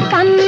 கண்ண